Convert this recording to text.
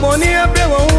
mɔmɔ pelo